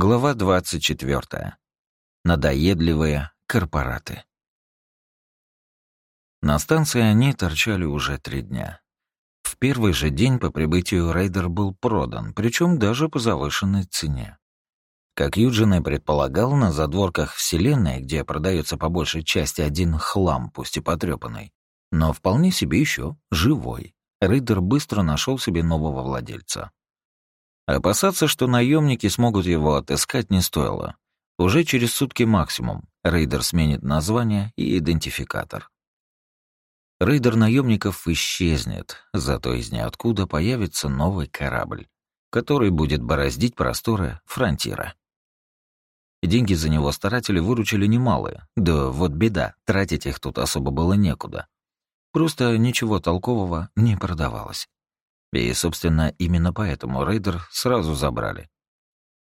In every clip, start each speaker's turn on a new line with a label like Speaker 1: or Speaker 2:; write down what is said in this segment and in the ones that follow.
Speaker 1: Глава 24. Надоедливые корпораты. На станции они торчали уже три дня. В первый же день по прибытию рейдер был продан, причем даже по завышенной цене. Как Юджин и предполагал, на задворках Вселенной, где продается по большей части один хлам, пусть и потрепанный, но вполне себе еще живой, рейдер быстро нашел себе нового владельца. Опасаться, что наемники смогут его отыскать, не стоило. Уже через сутки максимум рейдер сменит название и идентификатор. Рейдер наемников исчезнет, зато из ниоткуда появится новый корабль, который будет бороздить просторы фронтира. Деньги за него старатели выручили немалые, да вот беда, тратить их тут особо было некуда. Просто ничего толкового не продавалось. И, собственно, именно поэтому рейдер сразу забрали.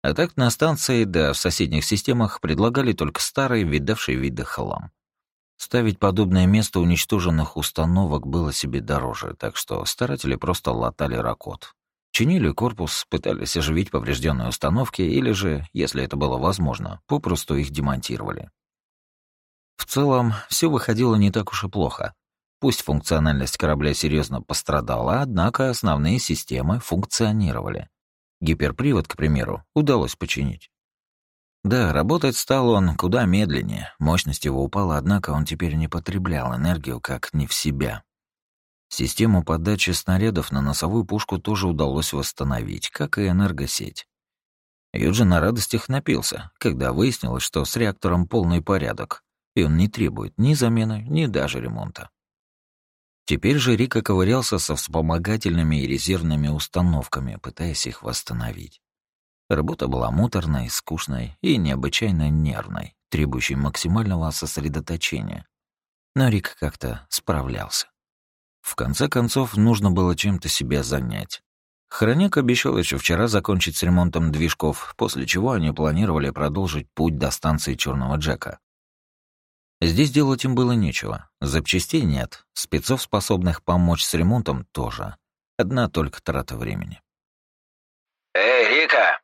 Speaker 1: А так на станции, да в соседних системах предлагали только старый, видавший виды хлам. Ставить подобное место уничтоженных установок было себе дороже, так что старатели просто латали ракот. Чинили корпус, пытались оживить поврежденные установки или же, если это было возможно, попросту их демонтировали. В целом, все выходило не так уж и плохо. Пусть функциональность корабля серьезно пострадала, однако основные системы функционировали. Гиперпривод, к примеру, удалось починить. Да, работать стал он куда медленнее, мощность его упала, однако он теперь не потреблял энергию как не в себя. Систему подачи снарядов на носовую пушку тоже удалось восстановить, как и энергосеть. Юджин на радостях напился, когда выяснилось, что с реактором полный порядок, и он не требует ни замены, ни даже ремонта. Теперь же Рика ковырялся со вспомогательными и резервными установками, пытаясь их восстановить. Работа была муторной, скучной и необычайно нервной, требующей максимального сосредоточения. Но Рик как-то справлялся. В конце концов, нужно было чем-то себя занять. Хроняк обещал еще вчера закончить с ремонтом движков, после чего они планировали продолжить путь до станции Черного Джека. Здесь делать им было нечего. Запчастей нет, спецов, способных помочь с ремонтом, тоже. Одна только трата времени.
Speaker 2: «Эй, Рика!»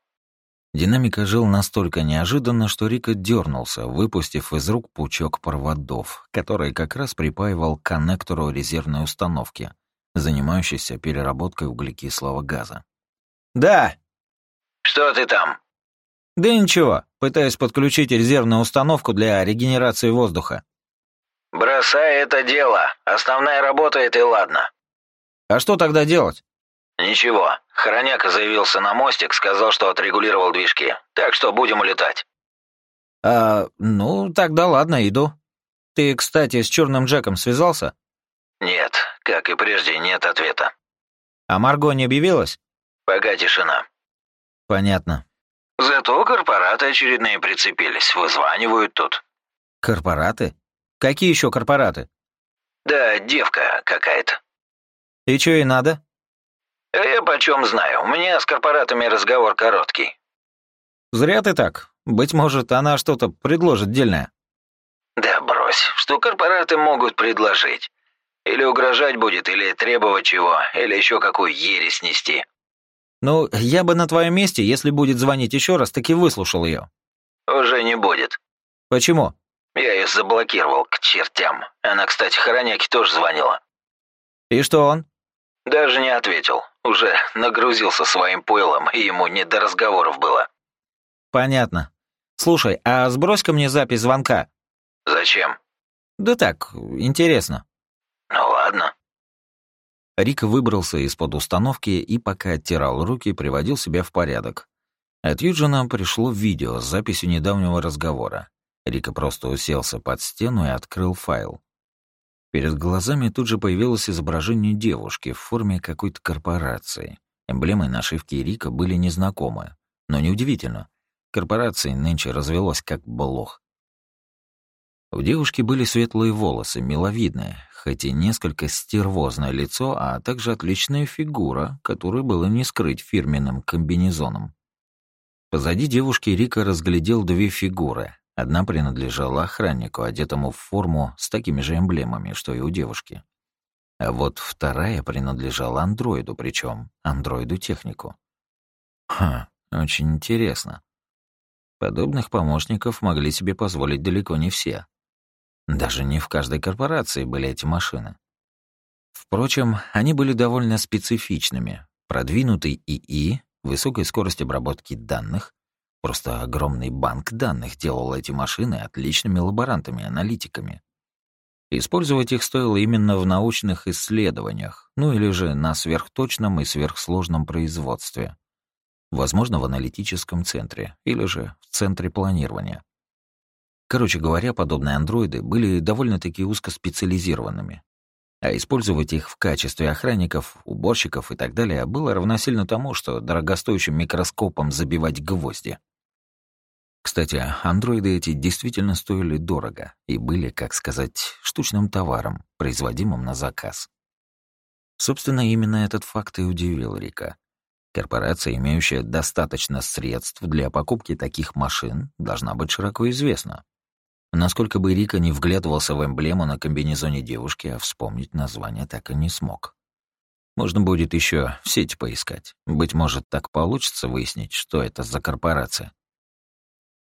Speaker 1: Динамик ожил настолько неожиданно, что Рика дернулся, выпустив из рук пучок проводов, который как раз припаивал к коннектору резервной установки, занимающейся переработкой углекислого газа.
Speaker 3: «Да!»
Speaker 2: «Что ты там?»
Speaker 3: «Да ничего, пытаюсь подключить резервную установку для регенерации воздуха».
Speaker 2: «Бросай это дело. Основная работа — это и ладно».
Speaker 3: «А что тогда делать?»
Speaker 2: «Ничего. Хороняка заявился на мостик, сказал, что отрегулировал движки. Так что будем улетать».
Speaker 3: «А, ну, тогда ладно, иду. Ты, кстати, с черным Джеком связался?»
Speaker 2: «Нет, как и прежде, нет ответа».
Speaker 3: «А Марго не объявилась?»
Speaker 2: «Пока тишина».
Speaker 3: «Понятно.
Speaker 2: Зато корпораты очередные прицепились, вызванивают тут.
Speaker 3: Корпораты? Какие еще корпораты?
Speaker 2: Да, девка какая-то.
Speaker 3: И что ей надо?
Speaker 2: А я почем знаю, у меня с корпоратами разговор короткий.
Speaker 3: Зря ты так. Быть может, она что-то предложит дельное.
Speaker 2: Да брось, что корпораты могут предложить? Или угрожать будет, или требовать чего, или еще какую ересь нести.
Speaker 3: Ну, я бы на твоем месте, если будет звонить еще раз, таки выслушал ее.
Speaker 2: Уже не будет.
Speaker 3: Почему?
Speaker 2: Я ее заблокировал к чертям. Она, кстати, Хороняке тоже звонила.
Speaker 3: И что он?
Speaker 2: Даже не ответил. Уже нагрузился своим пойлом, и ему не до разговоров было.
Speaker 3: Понятно. Слушай, а сбрось-ка мне запись звонка.
Speaker 2: Зачем?
Speaker 3: Да так, интересно.
Speaker 1: Рик выбрался из-под установки и, пока оттирал руки, приводил себя в порядок. От Юджина пришло видео с записью недавнего разговора. Рика просто уселся под стену и открыл файл. Перед глазами тут же появилось изображение девушки в форме какой-то корпорации. Эмблемы нашивки Рика были незнакомы. Но неудивительно. Корпорации нынче развелось как блох. У девушки были светлые волосы, миловидные, хоть и несколько стервозное лицо, а также отличная фигура, которую было не скрыть фирменным комбинезоном. Позади девушки Рика разглядел две фигуры. Одна принадлежала охраннику, одетому в форму с такими же эмблемами, что и у девушки. А вот вторая принадлежала андроиду, причем андроиду-технику. Ха, очень интересно. Подобных помощников могли себе позволить далеко не все. Даже не в каждой корпорации были эти машины. Впрочем, они были довольно специфичными. Продвинутый ИИ, высокой скорость обработки данных, просто огромный банк данных делал эти машины отличными лаборантами-аналитиками. Использовать их стоило именно в научных исследованиях, ну или же на сверхточном и сверхсложном производстве. Возможно, в аналитическом центре или же в центре планирования. Короче говоря, подобные андроиды были довольно-таки узкоспециализированными. А использовать их в качестве охранников, уборщиков и так далее было равносильно тому, что дорогостоящим микроскопом забивать гвозди. Кстати, андроиды эти действительно стоили дорого и были, как сказать, штучным товаром, производимым на заказ. Собственно, именно этот факт и удивил Рика. Корпорация, имеющая достаточно средств для покупки таких машин, должна быть широко известна. Насколько бы Рика не вглядывался в эмблему на комбинезоне девушки, а вспомнить название так и не смог. Можно будет еще в сети поискать. Быть может, так получится выяснить, что это за корпорация.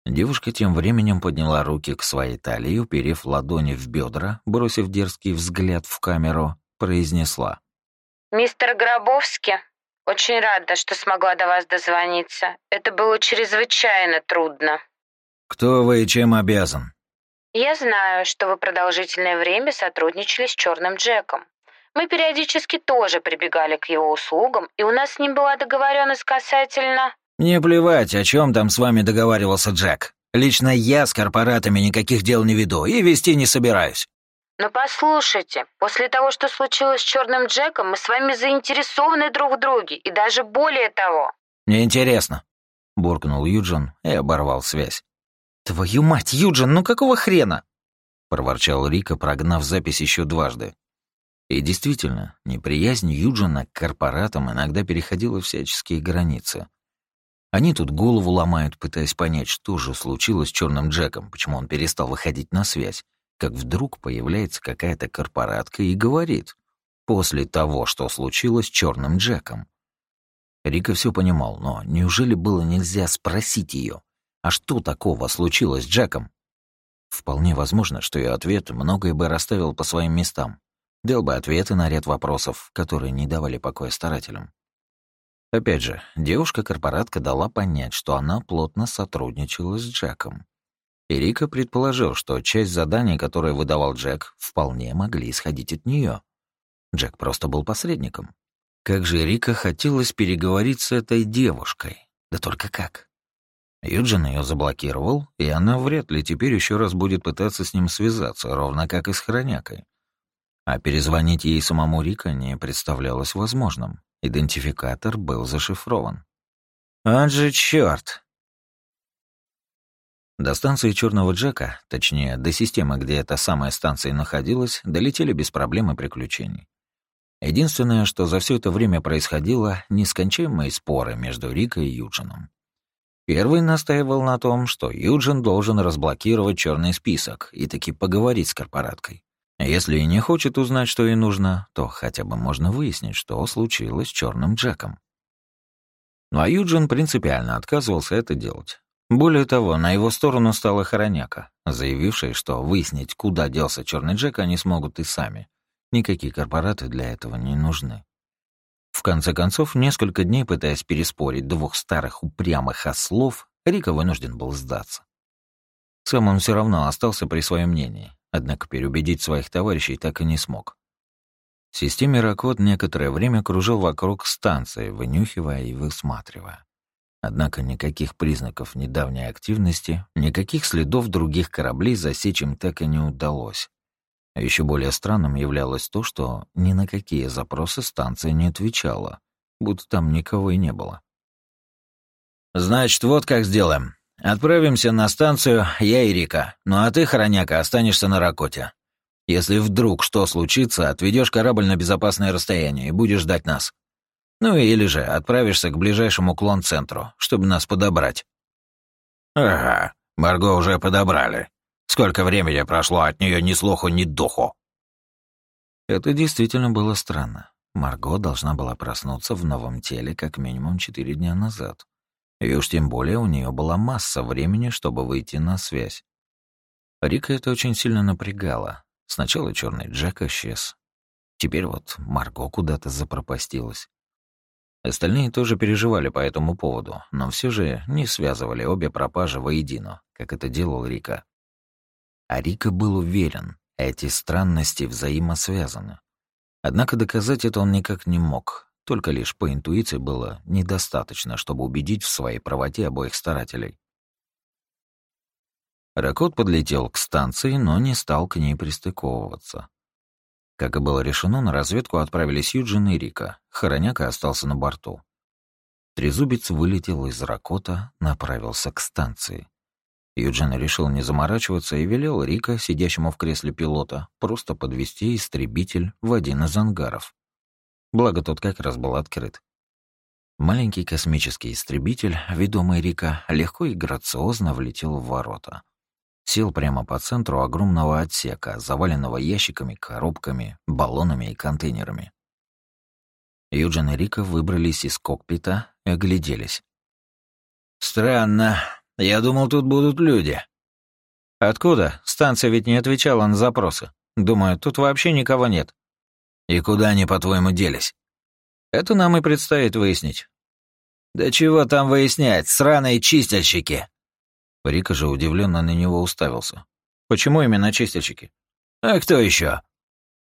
Speaker 1: Девушка тем временем подняла руки к своей талии, уперев ладони в бедра, бросив дерзкий взгляд в камеру, произнесла.
Speaker 4: «Мистер Гробовский, очень рада, что смогла до вас дозвониться. Это было чрезвычайно трудно».
Speaker 1: «Кто вы и чем обязан?»
Speaker 4: Я знаю, что вы продолжительное время сотрудничали с Черным Джеком. Мы периодически тоже прибегали к его услугам, и у нас с ним была договоренность касательно...
Speaker 3: Мне плевать, о чем там с вами договаривался Джек. Лично я с корпоратами никаких дел не веду и вести не собираюсь.
Speaker 4: Но послушайте, после того, что случилось с Черным Джеком, мы с вами заинтересованы друг в друге, и даже более того.
Speaker 1: Неинтересно, буркнул Юджин и оборвал связь.
Speaker 3: «Твою мать, Юджин, ну какого хрена?»
Speaker 1: — проворчал Рика, прогнав запись еще дважды. И действительно, неприязнь Юджина к корпоратам иногда переходила всяческие границы. Они тут голову ломают, пытаясь понять, что же случилось с Черным Джеком, почему он перестал выходить на связь, как вдруг появляется какая-то корпоратка и говорит, после того, что случилось с Черным Джеком. Рика все понимал, но неужели было нельзя спросить ее? А что такого случилось с Джеком? Вполне возможно, что ее ответ многое бы расставил по своим местам. Дал бы ответы на ряд вопросов, которые не давали покоя старателям. Опять же, девушка-корпоратка дала понять, что она плотно сотрудничала с Джеком. И Рика предположил, что часть заданий, которые выдавал Джек, вполне могли исходить от нее. Джек просто был посредником. Как же Рика хотелось переговорить с этой девушкой. Да только как? Юджин ее заблокировал, и она вряд ли теперь еще раз будет пытаться с ним связаться, ровно как и с Хронякой. А перезвонить ей самому Рика не представлялось возможным. Идентификатор был зашифрован.
Speaker 3: «Он же черт!
Speaker 1: До станции Черного Джека, точнее, до системы, где эта самая станция находилась, долетели без проблем и приключений. Единственное, что за все это время происходило, нескончаемые споры между Рикой и Юджином. Первый настаивал на том, что Юджин должен разблокировать черный список и таки поговорить с корпораткой. Если и не хочет узнать, что ей нужно, то хотя бы можно выяснить, что случилось с черным Джеком. Ну а Юджин принципиально отказывался это делать. Более того, на его сторону стала Хороняка, заявившая, что выяснить, куда делся черный Джек, они смогут и сами. Никакие корпораты для этого не нужны. Конце концов, несколько дней пытаясь переспорить двух старых упрямых ослов, Рика вынужден был сдаться. Сам он все равно остался при своем мнении, однако переубедить своих товарищей так и не смог. В системе Ракот некоторое время кружил вокруг станции, вынюхивая и высматривая. Однако никаких признаков недавней активности, никаких следов других кораблей засечь им так и не удалось. А еще более странным являлось то, что ни на какие запросы станция не отвечала, будто там никого и не было.
Speaker 3: «Значит, вот как сделаем. Отправимся на станцию, я и Рика. Ну а ты, Хороняка, останешься на Ракоте. Если вдруг что случится, отведешь корабль на безопасное расстояние и будешь ждать нас. Ну или же отправишься к ближайшему клон-центру, чтобы нас подобрать».
Speaker 2: «Ага, Марго уже подобрали», Сколько времени прошло, от нее ни слуху, ни духу.
Speaker 1: Это действительно было странно. Марго должна была проснуться в новом теле как минимум четыре дня назад. И уж тем более у нее была масса времени, чтобы выйти на связь. Рика это очень сильно напрягало. Сначала черный Джек исчез. Теперь вот Марго куда-то запропастилась. Остальные тоже переживали по этому поводу, но все же не связывали обе пропажи воедино, как это делал Рика. А Рика был уверен, эти странности взаимосвязаны. Однако доказать это он никак не мог, только лишь по интуиции было недостаточно, чтобы убедить в своей правоте обоих старателей. Ракот подлетел к станции, но не стал к ней пристыковываться. Как и было решено, на разведку отправились Юджин и Рика. Хороняка остался на борту. Трезубец вылетел из Ракота, направился к станции. Юджин решил не заморачиваться и велел Рика, сидящему в кресле пилота, просто подвести истребитель в один из ангаров. Благо, тот как раз был открыт. Маленький космический истребитель, ведомый Рика, легко и грациозно влетел в ворота сел прямо по центру огромного отсека, заваленного ящиками, коробками, баллонами и контейнерами. Юджин и Рика выбрались из кокпита и огляделись. «Странно. Я думал, тут будут люди». «Откуда? Станция ведь не отвечала на запросы. Думаю, тут вообще никого нет». «И куда они, по-твоему, делись?» «Это нам и предстоит выяснить». «Да чего там выяснять, сраные чистильщики!» Рика же удивленно на него уставился.
Speaker 3: «Почему именно чистильщики?»
Speaker 2: «А кто еще?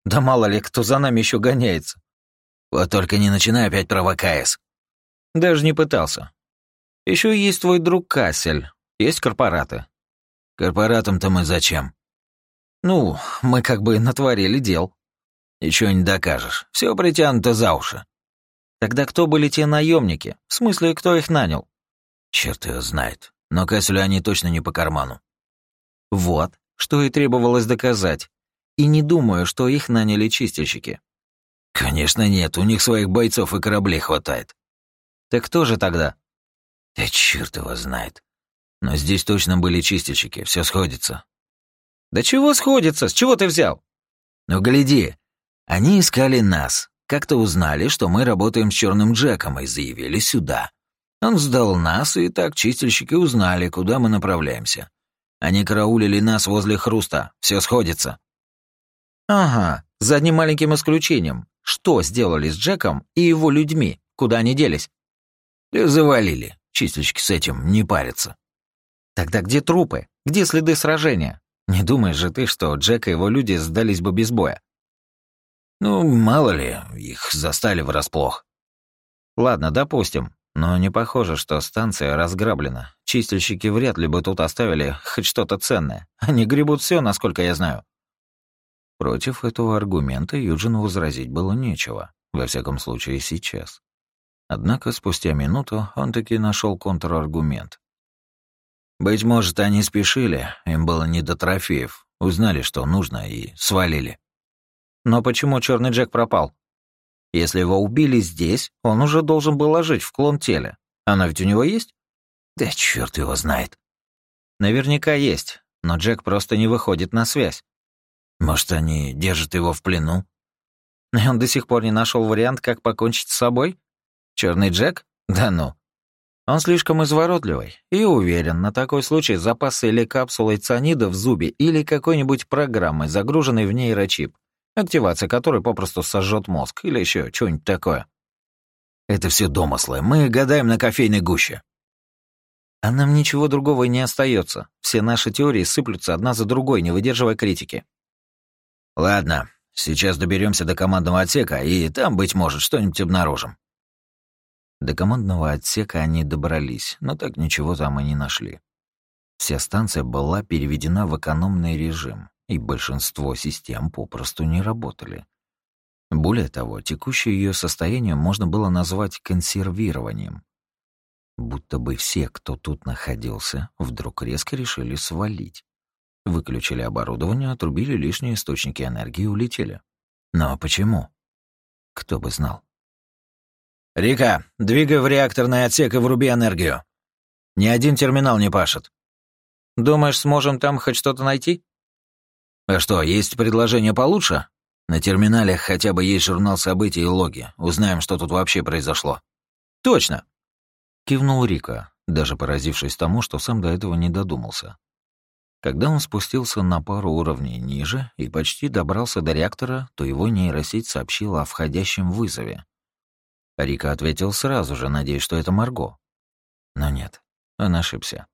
Speaker 3: «Да мало ли, кто за нами еще гоняется».
Speaker 2: «Вот только не начинай опять про ВКС».
Speaker 3: «Даже не пытался. Еще есть твой друг Кассель, есть корпораты».
Speaker 2: «Корпоратам-то мы зачем?»
Speaker 3: «Ну, мы как бы натворили дел».
Speaker 2: «Ничего не докажешь. Все притянуто за уши».
Speaker 3: «Тогда кто были те наемники? В смысле, кто их нанял?»
Speaker 2: «Черт его знает но Кэсселю они точно не по карману.
Speaker 3: Вот, что и требовалось доказать. И не думаю, что их наняли чистильщики.
Speaker 2: Конечно нет, у них своих бойцов и кораблей хватает.
Speaker 3: Так кто же тогда?
Speaker 2: Да черт его знает. Но здесь точно были чистильщики, все сходится.
Speaker 3: Да чего сходится? С чего ты взял?
Speaker 2: Ну гляди, они искали нас. Как-то узнали, что мы работаем с Черным Джеком и заявили сюда. Он сдал нас, и так чистильщики узнали, куда мы направляемся. Они караулили нас возле хруста. Все сходится.
Speaker 3: Ага, за одним маленьким исключением. Что сделали с Джеком и его людьми? Куда они делись?
Speaker 2: Завалили. Чистильщики с этим не парятся.
Speaker 3: Тогда где трупы? Где следы сражения? Не думаешь же ты, что Джек и его люди сдались бы без боя?
Speaker 2: Ну, мало ли, их застали врасплох.
Speaker 3: Ладно, допустим. Но не похоже, что станция разграблена. Чистильщики вряд ли бы тут оставили хоть что-то ценное. Они гребут все, насколько я знаю.
Speaker 1: Против этого аргумента Юджину возразить было нечего, во всяком случае сейчас. Однако спустя минуту он таки нашел контраргумент.
Speaker 2: «Быть может, они спешили, им было не до трофеев, узнали, что нужно, и свалили».
Speaker 3: «Но почему черный Джек пропал?» Если его убили здесь, он уже должен был ложить в клон теле. Оно ведь у него есть?
Speaker 2: Да черт его знает.
Speaker 3: Наверняка есть, но Джек просто не выходит на связь.
Speaker 2: Может, они держат его в плену?
Speaker 3: И он до сих пор не нашел вариант, как покончить с собой? Черный Джек? Да ну. Он слишком изворотливый и уверен, на такой случай запасы или капсулой цианида в зубе или какой-нибудь программой, загруженной в нейрочип активация которой попросту сожжет мозг или еще что-нибудь такое.
Speaker 2: Это все домыслы. Мы гадаем на кофейной гуще.
Speaker 3: А нам ничего другого и не остается. Все наши теории сыплются одна за другой, не выдерживая критики.
Speaker 2: Ладно, сейчас доберемся до командного отсека, и там, быть может, что-нибудь обнаружим.
Speaker 1: До командного отсека они добрались, но так ничего там и не нашли. Вся станция была переведена в экономный режим, и большинство систем попросту не работали. Более того, текущее ее состояние можно было назвать консервированием. Будто бы все, кто тут находился, вдруг резко решили свалить. Выключили оборудование, отрубили лишние источники энергии и улетели. Но почему? Кто бы знал.
Speaker 2: «Рика, двигай в реакторный отсек и вруби энергию. Ни один терминал не пашет».
Speaker 3: «Думаешь, сможем там хоть что-то найти?»
Speaker 2: А что, есть предложение получше? На терминале хотя бы есть журнал событий и логи. Узнаем, что тут вообще произошло.
Speaker 3: Точно.
Speaker 1: Кивнул Рика, даже поразившись тому, что сам до этого не додумался. Когда он спустился на пару уровней ниже и почти добрался до реактора, то его нейросеть сообщила о входящем вызове. Рика ответил сразу же, надеясь, что это Марго. Но нет, он ошибся.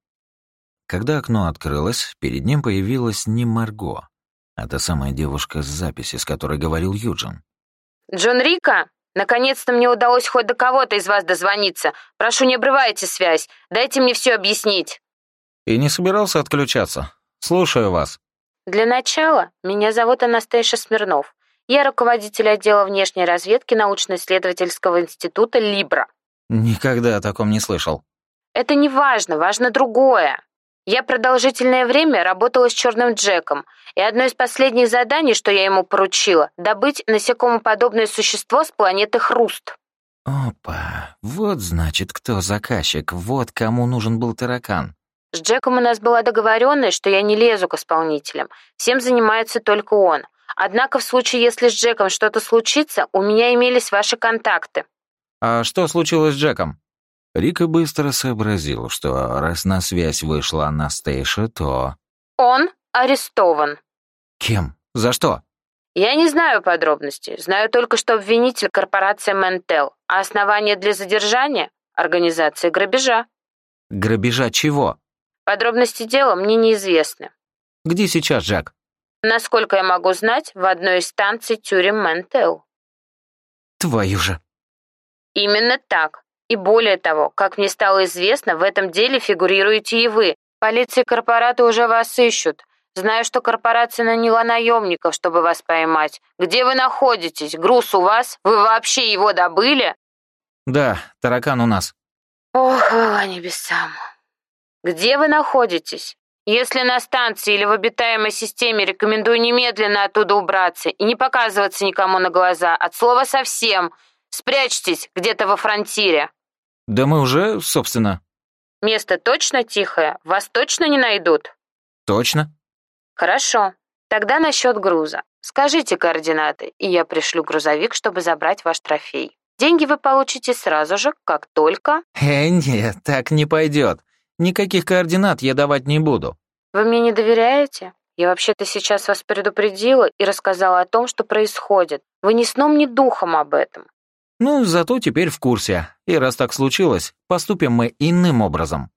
Speaker 1: Когда окно открылось, перед ним появилась не Марго, а та самая девушка с записи, с которой говорил Юджин.
Speaker 4: «Джон Рика, наконец-то мне удалось хоть до кого-то из вас дозвониться. Прошу, не обрывайте связь. Дайте мне все объяснить».
Speaker 1: И не собирался отключаться. Слушаю вас.
Speaker 4: Для начала, меня зовут Анастейша Смирнов. Я руководитель отдела внешней разведки научно-исследовательского института «Либра».
Speaker 1: Никогда о таком не слышал.
Speaker 4: Это не важно, важно другое. Я продолжительное время работала с черным Джеком, и одно из последних заданий, что я ему поручила, добыть насекомоподобное существо с планеты Хруст.
Speaker 1: Опа, вот значит, кто заказчик, вот кому нужен был таракан.
Speaker 4: С Джеком у нас была договоренность, что я не лезу к исполнителям. Всем занимается только он. Однако в случае, если с Джеком что-то случится, у меня имелись ваши контакты.
Speaker 1: А что случилось с Джеком? Рика быстро сообразил, что раз на связь вышла Анастейша, то...
Speaker 4: Он арестован.
Speaker 1: Кем? За что?
Speaker 4: Я не знаю подробностей. Знаю только, что обвинитель корпорация Ментел, а основание для задержания — организация грабежа.
Speaker 1: Грабежа чего?
Speaker 4: Подробности дела мне неизвестны.
Speaker 1: Где сейчас Джек?
Speaker 4: Насколько я могу знать, в одной из станций тюрем Ментел.
Speaker 1: Твою же.
Speaker 4: Именно так. И более того, как мне стало известно, в этом деле фигурируете и вы. Полиция и корпораты уже вас ищут. Знаю, что корпорация наняла наемников, чтобы вас поймать. Где вы находитесь? Груз у вас? Вы вообще его добыли?
Speaker 1: Да, таракан у нас.
Speaker 4: Ох, хвала небесам. Где вы находитесь? Если на станции или в обитаемой системе, рекомендую немедленно оттуда убраться и не показываться никому на глаза. От слова совсем. Спрячьтесь где-то во фронтире.
Speaker 1: Да мы уже, собственно.
Speaker 4: Место точно тихое? Вас точно не найдут?
Speaker 1: Точно.
Speaker 4: Хорошо. Тогда насчет груза. Скажите координаты, и я пришлю грузовик, чтобы забрать ваш трофей. Деньги вы получите сразу же, как только...
Speaker 1: Э, нет, так не пойдет. Никаких координат я давать не буду.
Speaker 4: Вы мне не доверяете? Я вообще-то сейчас вас предупредила и рассказала о том, что происходит. Вы ни сном, ни духом об этом.
Speaker 1: Ну, зато теперь в курсе. И раз так случилось, поступим мы иным образом.